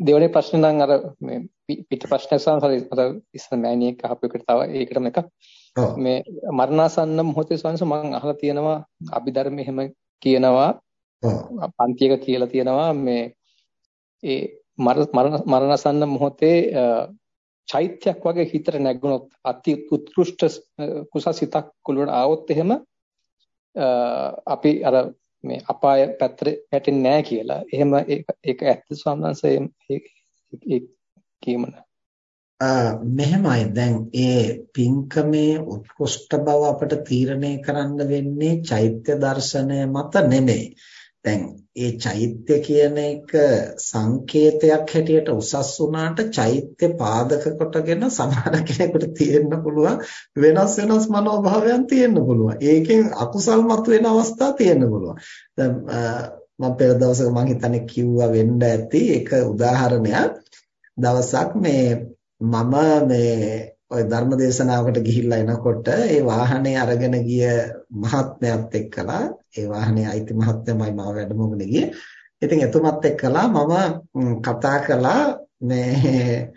දෙවෙනි ප්‍රශ්නේ නම් අර මේ පිට ප්‍රශ්නයක් සමහර අර ඉස්සර මෑණියෙක් අහපු එකට තව ඒකටම එකක්. මේ මරණාසන්න මොහොතේ සංස මම අහලා තියෙනවා අභිධර්ම එහෙම කියනවා. පන්තියක කියලා තියෙනවා මේ ඒ මරණාසන්න මොහොතේ චෛත්‍යයක් වගේ හිතට නැගුණොත් අති උත්කෘෂ්ඨ කුසසිතක් කුලට ආවොත් එහෙම අපි අර මේ අපාය පැත්තට වැටෙන්නේ නැහැ කියලා. එහෙම ඒක ඇත්ත ස්වාමීන් ඒ කියමන. මෙහෙමයි දැන් ඒ පින්කමේ උත්කෘෂ්ඨ බව අපිට තීරණය කරන්න වෙන්නේ චෛත්‍ය දර්ශනය මත නෙමෙයි. දැන් ඒ චෛත්‍ය කියන එක සංකේතයක් හැටියට උසස් වුණාට චෛත්‍ය පාදක කොටගෙන සමහර කෙනෙකුට තියෙන්න පුළුවන් වෙනස් වෙනස් මනෝභාවයන් තියෙන්න පුළුවන්. ඒකෙන් අකුසල් මතුවෙන අවස්ථා තියෙන්න පුළුවන්. දැන් මම පෙර දවසක මම හිතන්නේ කිව්වා වෙන්න ඇති එක උදාහරණයක්. දවසක් මේ මම මේ ওই ධර්ම දේශනාවකට ගිහිල්ලා එනකොට ඒ වාහනේ අරගෙන ගිය මහත්මයාත් එක්කලා ඒ වාහනේ අයිති මහත්මයාමයි මාව වැඩමවගෙන ගියේ. ඉතින් එතුමත් එක්කලා මම කතා කළා මේ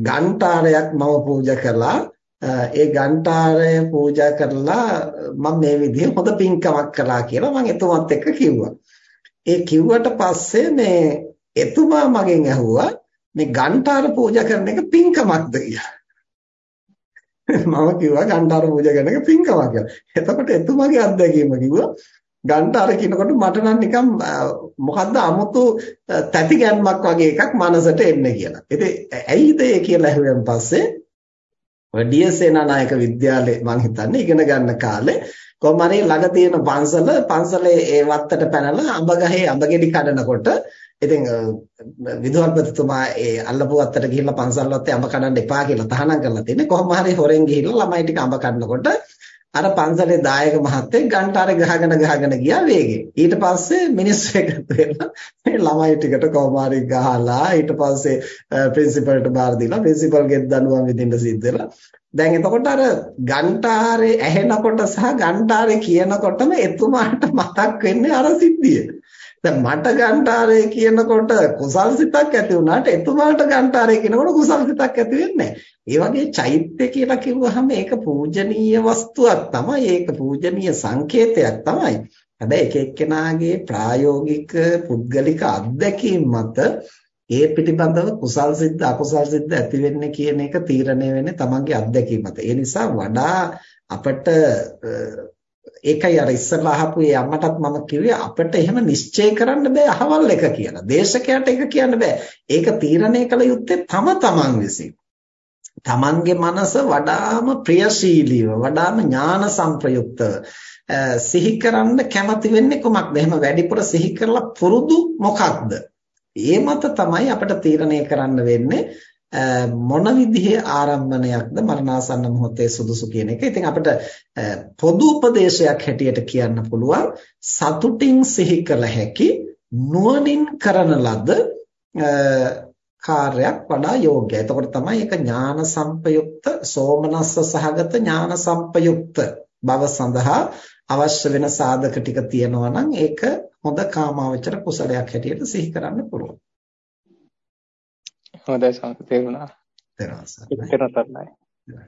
ගන්ටාරයක් මම පූජා කළා. ඒ ගන්ටාරය පූජා කරලා මම මේ විදිහේ හොඳ පින්කමක් කළා කියලා මම එතුමත් එක්ක කිව්වා. ඒ කිව්වට පස්සේ මේ එතුමා මගෙන් ඇහුවා මේ ගන්ටාර පූජා කරන එක පින්කමක්ද කියලා. මම කිව්වා ගන්ටාර පූජා කරන එක පින්කමක් කියලා. එතකොට එතුමාගේ අත්දැකීම කිව්වා ගන්ටාර කියනකොට මට නම් නිකන් මොකද්ද 아무තු තැති ගැන්මක් වගේ එකක් මනසට එන්නේ කියලා. ඉතින් ඇයිද ඒ කියලා ඇහුවෙන් පස්සේ ඔය ඩීඑස්එනානායක විද්‍යාලේ මම හිතන්නේ ඉගෙන ගන්න කාලේ කොහොම හරි ළඟ තියෙන පන්සල පන්සලේ ඒ වත්තට පැනලා අඹ ගහේ අඹ ගෙඩි කඩනකොට ඉතින් විදුහල්පතිතුමා ඒ අල්ලපු අත්තට ගිහිල්ලා පන්සල් වත්තේ අඹ කඩන්න එපා කියලා තහනම් කරලා තින්නේ කොහොම හරි හොරෙන් ගිහිල්ලා ළමයි ටික අඹ කඩනකොට අර පන්සලේ දායක මහත්තයෙක් ගන්ටාරේ ගහගෙන ගහගෙන ගියා වේගෙන් ඊට පස්සේ මිනිස්සු එකතු වෙලා මේ ළමයි ටිකට කොහොම හරි ගහලා ඊට පස්සේ ප්‍රින්සිපල්ට බාර දීලා ප්‍රින්සිපල්ගෙත් දඬුවම් විඳින්න සිද්ධ වෙලා. දැන් එතකොට අර ගන්ටාරේ ඇහෙනකොට සහ ගන්ටාරේ කියනකොටම එතුමාට මතක් වෙන්නේ අර සිද්ධිය. දැන් මට ගන්ටාරය කියනකොට කුසල් සිතක් ඇති වුණාට එතුමාට ගන්ටාරය කියනකොට කුසල් සිතක් ඇති වෙන්නේ ඒ වගේ චෛත්‍ය කියලා කිව්වහම ඒක පූජනීය වස්තුවක් තමයි. ඒක පූජනීය සංකේතයක් තමයි. හැබැයි එක එක්කෙනාගේ ප්‍රායෝගික පුද්ගලික අත්දැකීම් මත ඒ පිටිබඳව කුසල් සිද්ද අකුසල් සිද්ද ඇති වෙන්නේ කියන එක තීරණය වෙන්නේ තමන්ගේ අත්දැකීම මත. ඒ නිසා වඩා අපිට ඒකයි අර ඉස්සරලා අහපු ඒ අම්මටත් මම කිව්වේ අපිට එහෙම නිශ්චය කරන්න බෑ අහවල් එක කියලා. දේශකයාට ඒක කියන්න බෑ. ඒක තීරණය කළ යුත්තේ තම තමන් විසින්. තමන්ගේ මනස වඩාම ප්‍රියශීලීව, වඩාම ඥාන සංප්‍රයුක්තව සිහි කරන්න කැමති වෙන්නේ කොමක්ද? එහෙම වැඩිපුර සිහි කරලා පුරුදු මොකක්ද? ඒ මත තමයි අපිට තීරණය කරන්න වෙන්නේ මොන විදිහේ ආරම්භණයක්ද මරණාසන්න මොහොතේ සුදුසු කියන එක. ඉතින් අපිට පොදු උපදේශයක් හැටියට කියන්න පුළුවන් සතුටින් සිහි කළ හැකි නුවණින් කරන ලද කාර්යයක් වඩා යෝග්‍යයි. එතකොට තමයි ඒක ඥාන සංපයුක්ත සෝමනස්ස සහගත ඥාන සංපයුක්ත බව සඳහා අවශ්‍ය වෙන සාධක ටික තියෙනවා නම් ඒක හොඳ කාමාවචර කුසලයක් හැටියට සිහි කරන්න පුළුවන්. 大さん、出るな。出なさん。出なさんない。出な。